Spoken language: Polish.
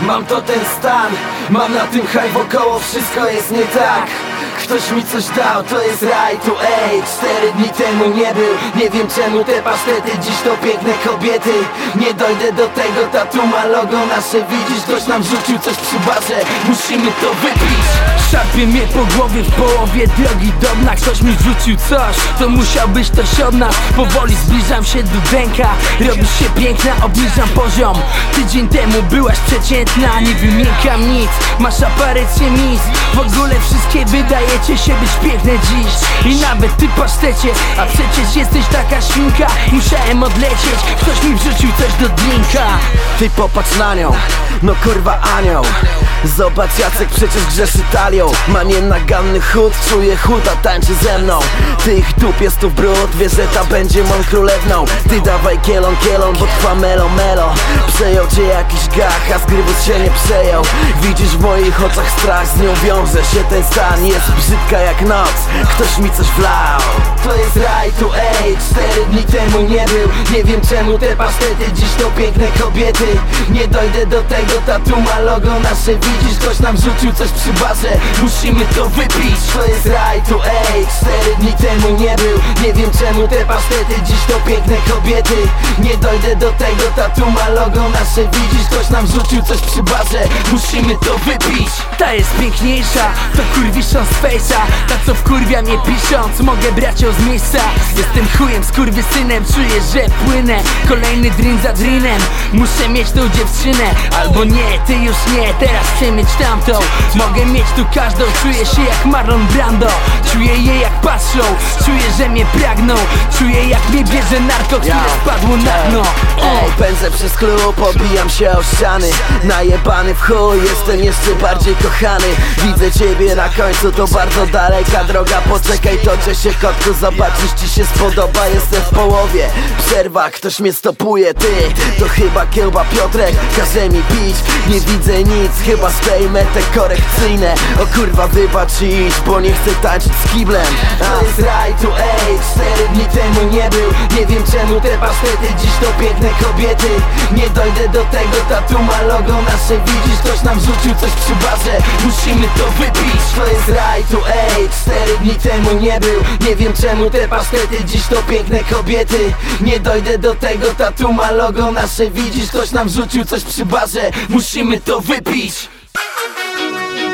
Mam to ten stan, mam na tym haj wokoło, wszystko jest nie tak Ktoś mi coś dał, to jest raj tu ej Cztery dni temu nie był, nie wiem czemu te pasztety Dziś to piękne kobiety. Nie dojdę do tego, tatu ma logo nasze Widzisz, ktoś nam rzucił coś przy barze Musimy to wypić. Szarpie mnie po głowie w połowie drogi do dna Ktoś mi rzucił coś, to musiał być ktoś od nas. Powoli zbliżam się do dęka Robisz się piękna, obniżam poziom. Tydzień temu byłaś przeciętna Nie wymiękam nic, masz aparycję mis W ogóle wszystkie wydajecie się być piękne dziś? I nawet ty pasztecie, a przecież jesteś taka świnka. Musiałem odlecieć, ktoś mi wrzucił coś do drinka. Ty popatrz na nią, no kurwa anioł. Zobacz Jacek przecież grzeszy talią. Ma nienaganny chód, czuje chód, a tańczy ze mną. Ty ich dup jest tu brud, wie, że ta będzie mą królewną. Ty dawaj kielon, kielon, bo trwa melo, melo. Przejął cię jakiś gach, a zgrybus się nie przejął. Widzisz w moich oczach strach, z nią wiąże się ten stan Jest brzydka jak noc, ktoś mi coś wlał. To jest raj tu, ej, cztery dni temu nie był. Nie wiem czemu te pasztety, dziś to piękne kobiety. Nie dojdę do tego, tatu ma logo nasze. Widzisz, ktoś nam rzucił coś przy barze Musimy to wypić. To jest raj tu, ej Cztery dni temu nie był. Nie wiem czemu te pasztety Dziś to piękne kobiety. Nie dojdę do tego, tatu ma logo nasze. Widzisz, ktoś nam rzucił coś przy barze Musimy to wypić Ta jest piękniejsza, to kurwiszą z fejsa. Ta co wkurwia mnie pisząc, mogę brać ją z miejsca. Jestem chujem, synem, czuję, że płynę. Kolejny drink za drinem, muszę mieć tą dziewczynę. Albo nie, ty już nie, teraz chcę mieć tamtą. Mogę mieć tu każdą, czuję się jak Marlon Brando. Czuję je jak patrzą, czuję, że mnie pragną. Czuję jak mnie bierze narko, które spadło na dno. Ej, pędzę przez klub, obijam się o ściany. Najebany w chuj, jestem jeszcze bardziej kochany Widzę ciebie na końcu, to bardzo daleka droga. Poczekaj, toczę się kotku, zobaczysz ci się spodoba. Jestem w połowie, przerwa, ktoś mnie stopuje Ty, to chyba kiełba Piotrek, każe mi pić. Nie widzę nic, chyba zdejmę te korekcyjne. O kurwa wybacz idź, bo nie chcę tańczyć z kiblem. To jest raj tu, ej, cztery dni temu nie był. Nie wiem czemu te pasztety, dziś to piękne kobiety. Nie dojdę do tego, tatu ma logo nasze. Widzisz, ktoś nam rzucił coś przy barze Musimy to wypić. To jest raj tu, ej, cztery dni temu nie był. Nie wiem czemu te pasztety, dziś to piękne kobiety. Nie dojdę do tego, tatu ma logo nasze. Widzisz, ktoś nam rzucił coś przy barze. Musimy to wypić